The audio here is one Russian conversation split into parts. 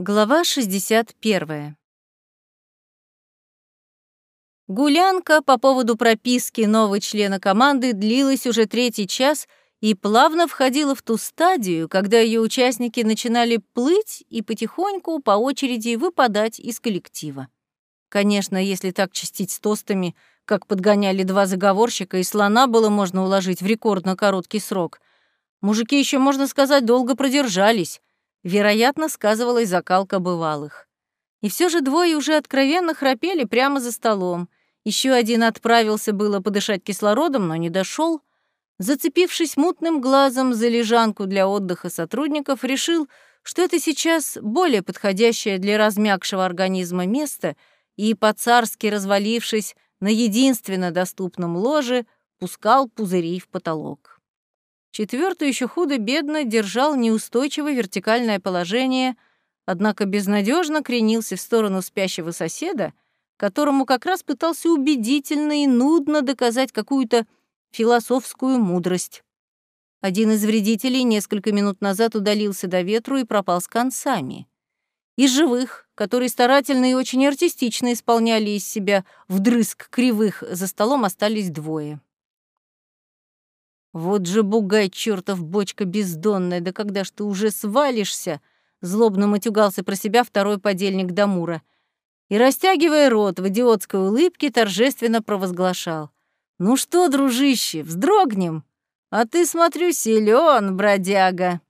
Глава 61. Гулянка по поводу прописки нового члена команды длилась уже третий час и плавно входила в ту стадию, когда ее участники начинали плыть и потихоньку по очереди выпадать из коллектива. Конечно, если так чистить с тостами, как подгоняли два заговорщика, и слона было можно уложить в рекордно короткий срок. Мужики еще, можно сказать, долго продержались, Вероятно, сказывалась закалка бывалых. И все же двое уже откровенно храпели прямо за столом. Еще один отправился было подышать кислородом, но не дошел. Зацепившись мутным глазом за лежанку для отдыха сотрудников, решил, что это сейчас более подходящее для размягшего организма место, и, по-царски развалившись на единственно доступном ложе, пускал пузыри в потолок. Четвертый еще худо-бедно держал неустойчивое вертикальное положение, однако безнадежно кренился в сторону спящего соседа, которому как раз пытался убедительно и нудно доказать какую-то философскую мудрость. Один из вредителей несколько минут назад удалился до ветру и пропал с концами. Из живых, которые старательно и очень артистично исполняли из себя вдрызг кривых, за столом остались двое. «Вот же бугай, чертов бочка бездонная, да когда ж ты уже свалишься?» Злобно матюгался про себя второй подельник Дамура. И, растягивая рот в идиотской улыбке, торжественно провозглашал. «Ну что, дружище, вздрогнем? А ты, смотрю, силен, бродяга!»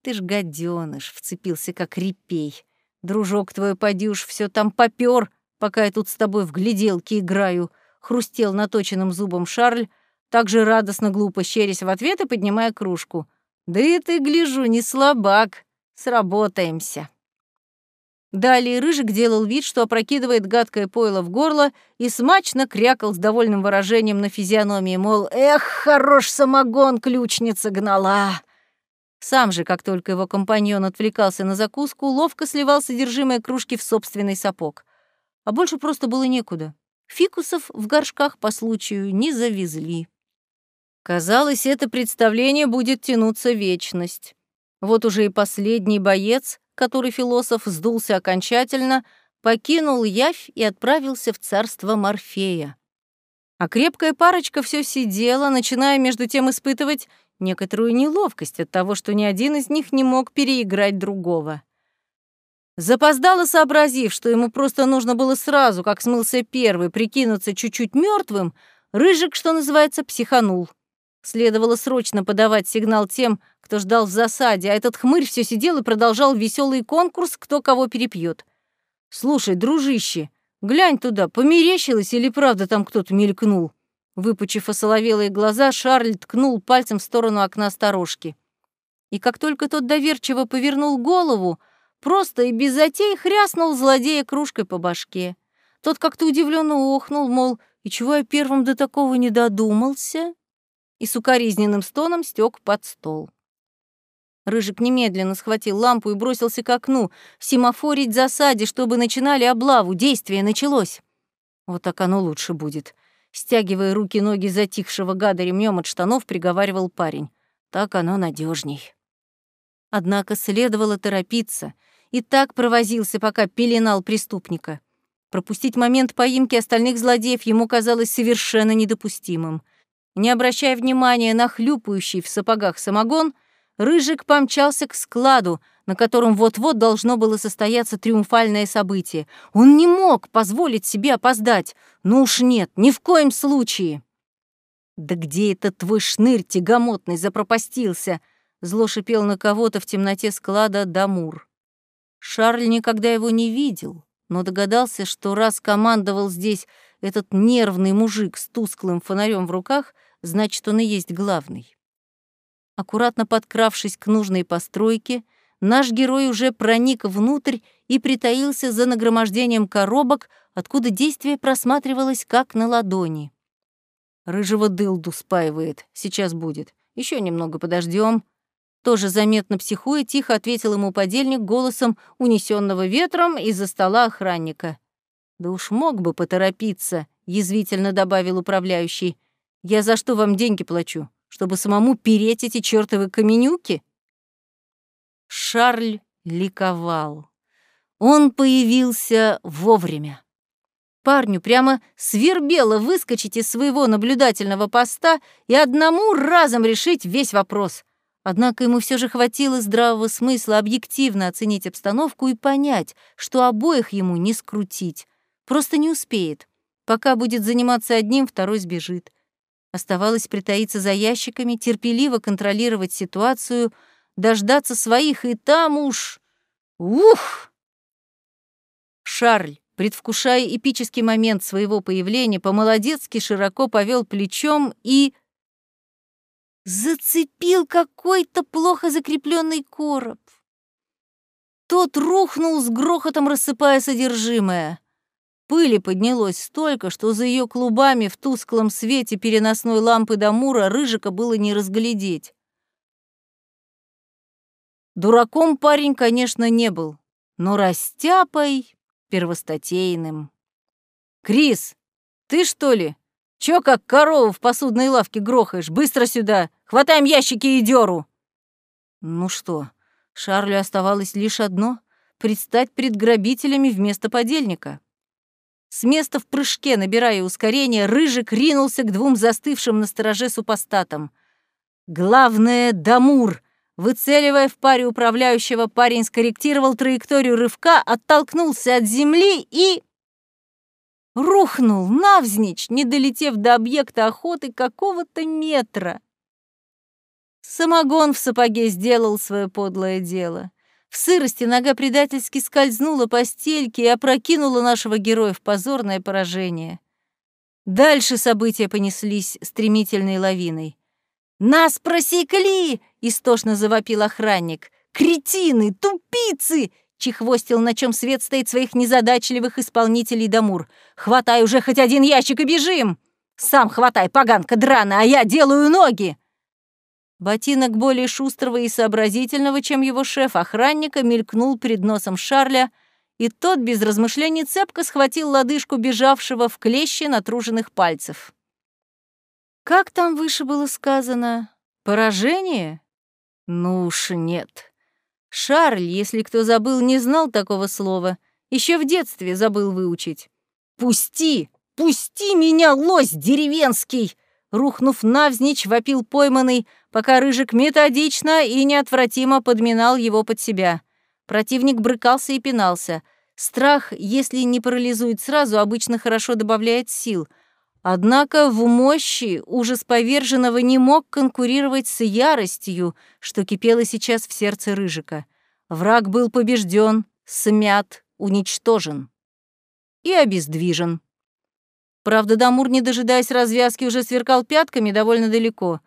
«Ты ж гаденыш!» — вцепился как репей. «Дружок твой, поди всё там попёр, пока я тут с тобой в гляделки играю!» — хрустел наточенным зубом Шарль, также радостно глупо щерясь в ответ и поднимая кружку. «Да и ты, гляжу, не слабак. Сработаемся». Далее Рыжик делал вид, что опрокидывает гадкое пойло в горло и смачно крякал с довольным выражением на физиономии, мол, «Эх, хорош самогон, ключница гнала!» Сам же, как только его компаньон отвлекался на закуску, ловко сливал содержимое кружки в собственный сапог. А больше просто было некуда. Фикусов в горшках по случаю не завезли. Казалось, это представление будет тянуться вечность. Вот уже и последний боец, который философ сдулся окончательно, покинул явь и отправился в царство Морфея. А крепкая парочка все сидела, начиная между тем испытывать некоторую неловкость от того, что ни один из них не мог переиграть другого. Запоздало сообразив, что ему просто нужно было сразу, как смылся первый, прикинуться чуть-чуть мертвым, Рыжик, что называется, психанул. Следовало срочно подавать сигнал тем, кто ждал в засаде, а этот хмырь все сидел и продолжал веселый конкурс, кто кого перепьет. «Слушай, дружище, глянь туда, померещилось или правда там кто-то мелькнул?» Выпучив осоловелые глаза, Шарль ткнул пальцем в сторону окна сторожки. И как только тот доверчиво повернул голову, просто и без затей хряснул злодея кружкой по башке. Тот как-то удивленно охнул, мол, и чего я первым до такого не додумался? И с укоризненным стоном стек под стол. Рыжик немедленно схватил лампу и бросился к окну, семафорить засаде, чтобы начинали облаву. Действие началось. Вот так оно лучше будет. Стягивая руки-ноги затихшего гада ремнем от штанов, приговаривал парень. Так оно надежней. Однако следовало торопиться, и так провозился, пока пеленал преступника. Пропустить момент поимки остальных злодеев ему казалось совершенно недопустимым — не обращая внимания на хлюпающий в сапогах самогон, Рыжик помчался к складу, на котором вот-вот должно было состояться триумфальное событие. Он не мог позволить себе опоздать. Ну уж нет, ни в коем случае. «Да где этот твой шнырь тягомотный запропастился?» Зло шипел на кого-то в темноте склада Дамур. Шарль никогда его не видел, но догадался, что раз командовал здесь этот нервный мужик с тусклым фонарем в руках — значит, он и есть главный. Аккуратно подкравшись к нужной постройке, наш герой уже проник внутрь и притаился за нагромождением коробок, откуда действие просматривалось как на ладони. Рыжего дылду спаивает, сейчас будет. Еще немного подождем. Тоже заметно психуя, тихо ответил ему подельник голосом унесенного ветром из-за стола охранника. «Да уж мог бы поторопиться», — язвительно добавил управляющий. Я за что вам деньги плачу? Чтобы самому переть эти чёртовы каменюки?» Шарль ликовал. Он появился вовремя. Парню прямо свербело выскочить из своего наблюдательного поста и одному разом решить весь вопрос. Однако ему все же хватило здравого смысла объективно оценить обстановку и понять, что обоих ему не скрутить. Просто не успеет. Пока будет заниматься одним, второй сбежит. Оставалось притаиться за ящиками, терпеливо контролировать ситуацию, дождаться своих, и там уж... Ух! Шарль, предвкушая эпический момент своего появления, по-молодецки широко повел плечом и... Зацепил какой-то плохо закрепленный короб. Тот рухнул с грохотом, рассыпая содержимое. Пыли поднялось столько, что за ее клубами в тусклом свете переносной лампы Дамура рыжика было не разглядеть. Дураком парень, конечно, не был, но растяпой первостатейным. «Крис, ты что ли? Чё как корову в посудной лавке грохаешь? Быстро сюда! Хватаем ящики и дёру!» Ну что, Шарлю оставалось лишь одно — предстать пред грабителями вместо подельника. С места в прыжке, набирая ускорение, Рыжик ринулся к двум застывшим на стороже супостатам. «Главное — Дамур!» Выцеливая в паре управляющего, парень скорректировал траекторию рывка, оттолкнулся от земли и... Рухнул навзничь, не долетев до объекта охоты какого-то метра. Самогон в сапоге сделал свое подлое дело. В сырости нога предательски скользнула по стельке и опрокинула нашего героя в позорное поражение. Дальше события понеслись стремительной лавиной. «Нас просекли!» — истошно завопил охранник. «Кретины! Тупицы!» — чехвостил, на чем свет стоит своих незадачливых исполнителей Дамур. «Хватай уже хоть один ящик и бежим!» «Сам хватай, поганка драна, а я делаю ноги!» Ботинок более шустрого и сообразительного, чем его шеф, охранника, мелькнул перед носом Шарля, и тот без размышлений цепко схватил лодыжку бежавшего в клеще натруженных пальцев. Как там выше было сказано? Поражение? Ну уж нет. Шарль, если кто забыл, не знал такого слова. Еще в детстве забыл выучить. «Пусти! Пусти меня, лось деревенский!» Рухнув навзничь, вопил пойманный, пока Рыжик методично и неотвратимо подминал его под себя. Противник брыкался и пинался. Страх, если не парализует сразу, обычно хорошо добавляет сил — Однако в мощи ужас поверженного не мог конкурировать с яростью, что кипело сейчас в сердце Рыжика. Враг был побежден, смят, уничтожен и обездвижен. Правда, Дамур, не дожидаясь развязки, уже сверкал пятками довольно далеко.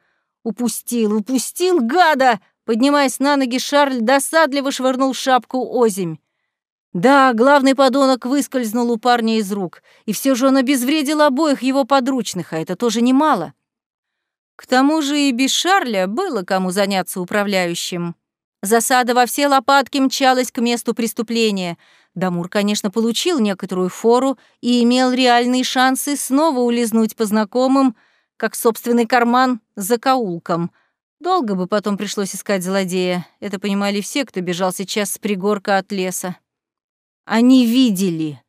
«Упустил, упустил, гада!» Поднимаясь на ноги, Шарль досадливо швырнул шапку озимь. Да, главный подонок выскользнул у парня из рук, и все же он обезвредил обоих его подручных, а это тоже немало. К тому же и без Шарля было кому заняться управляющим. Засада во все лопатки мчалась к месту преступления. Дамур, конечно, получил некоторую фору и имел реальные шансы снова улизнуть по знакомым, как собственный карман, за каулком. Долго бы потом пришлось искать злодея. Это понимали все, кто бежал сейчас с пригорка от леса. Они видели.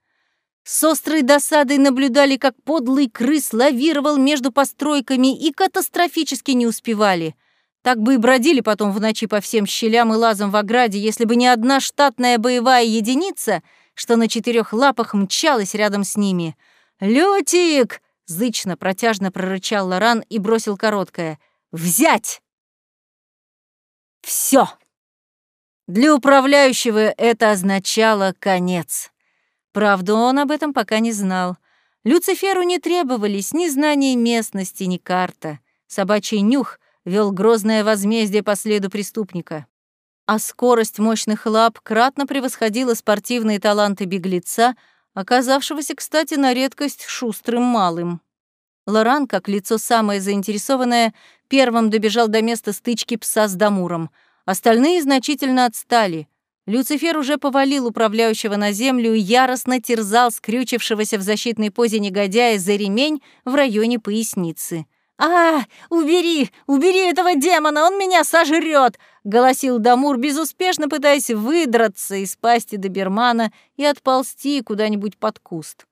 С острой досадой наблюдали, как подлый крыс лавировал между постройками и катастрофически не успевали. Так бы и бродили потом в ночи по всем щелям и лазам в ограде, если бы не одна штатная боевая единица, что на четырех лапах мчалась рядом с ними. «Лютик!» — зычно, протяжно прорычал Лоран и бросил короткое. «Взять!» «Всё!» Для управляющего это означало конец. Правда, он об этом пока не знал. Люциферу не требовались ни знания местности, ни карта. Собачий нюх вел грозное возмездие по следу преступника. А скорость мощных лап кратно превосходила спортивные таланты беглеца, оказавшегося, кстати, на редкость шустрым малым. Лоран, как лицо самое заинтересованное, первым добежал до места стычки пса с Дамуром — Остальные значительно отстали. Люцифер уже повалил управляющего на землю и яростно терзал скрючившегося в защитной позе негодяя за ремень в районе поясницы. «А, убери, убери этого демона, он меня сожрет!» — голосил Дамур, безуспешно пытаясь выдраться из пасти добермана и отползти куда-нибудь под куст.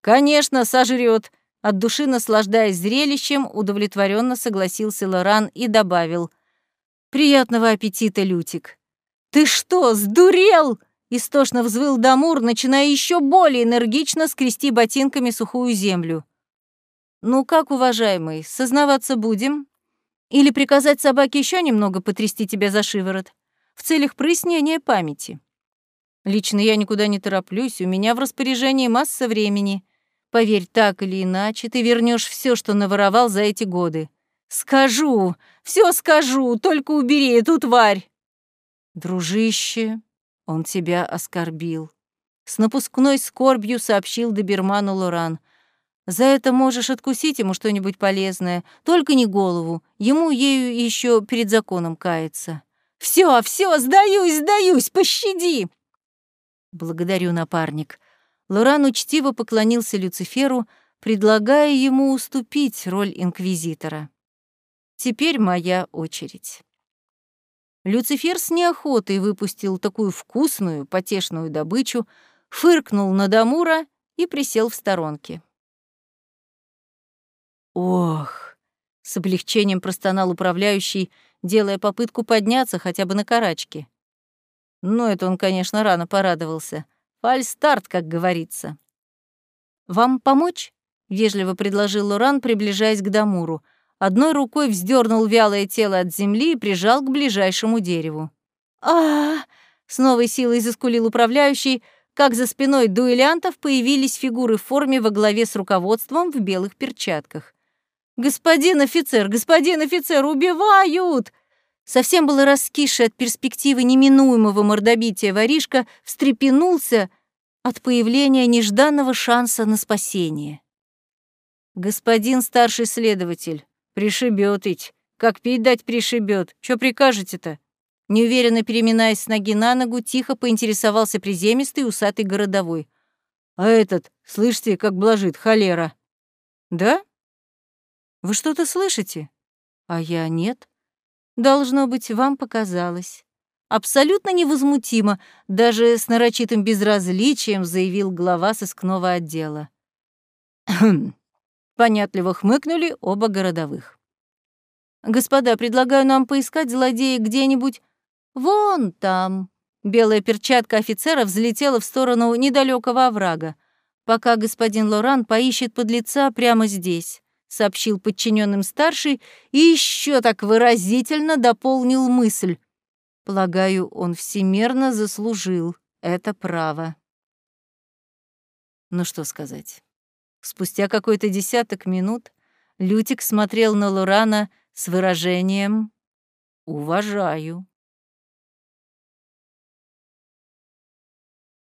«Конечно, сожрет!» — от души наслаждаясь зрелищем, удовлетворенно согласился Лоран и добавил. «Приятного аппетита, Лютик!» «Ты что, сдурел?» — истошно взвыл Дамур, начиная еще более энергично скрести ботинками сухую землю. «Ну как, уважаемый, сознаваться будем? Или приказать собаке еще немного потрясти тебя за шиворот? В целях прояснения памяти?» «Лично я никуда не тороплюсь, у меня в распоряжении масса времени. Поверь, так или иначе, ты вернешь все, что наворовал за эти годы. Скажу, все скажу, только убери эту тварь!» «Дружище, он тебя оскорбил», — с напускной скорбью сообщил доберману Лоран. За это можешь откусить ему что-нибудь полезное, только не голову, ему ею еще перед законом каяться. Все, все, сдаюсь, сдаюсь, пощади!» «Благодарю, напарник». Лоран учтиво поклонился Люциферу, предлагая ему уступить роль инквизитора. «Теперь моя очередь». Люцифер с неохотой выпустил такую вкусную, потешную добычу, фыркнул на Дамура и присел в сторонке. «Ох!» — с облегчением простонал управляющий, делая попытку подняться хотя бы на карачки. Ну, это он, конечно, рано порадовался. Фальстарт, как говорится. «Вам помочь?» — вежливо предложил Лоран, приближаясь к Дамуру. Одной рукой вздернул вялое тело от земли и прижал к ближайшему дереву. а, -а, -а с новой силой заскулил управляющий, как за спиной дуэлянтов появились фигуры в форме во главе с руководством в белых перчатках. «Господин офицер, господин офицер, убивают!» Совсем было раскисший от перспективы неминуемого мордобития воришка, встрепенулся от появления нежданного шанса на спасение. «Господин старший следователь, пришибет ить. Как пить дать пришибет. Чё прикажете-то?» Неуверенно переминаясь с ноги на ногу, тихо поинтересовался приземистый усатый городовой. «А этот, слышите, как блажит, холера?» «Да?» Вы что-то слышите? А я нет. Должно быть, вам показалось. Абсолютно невозмутимо, даже с нарочитым безразличием заявил глава сыскного отдела. Понятливо хмыкнули оба городовых. «Господа, предлагаю нам поискать злодея где-нибудь вон там». Белая перчатка офицера взлетела в сторону недалекого оврага, пока господин Лоран поищет подлеца прямо здесь сообщил подчиненным старший и еще так выразительно дополнил мысль. Полагаю, он всемерно заслужил это право. Ну что сказать. Спустя какой-то десяток минут Лютик смотрел на Лурана с выражением «Уважаю».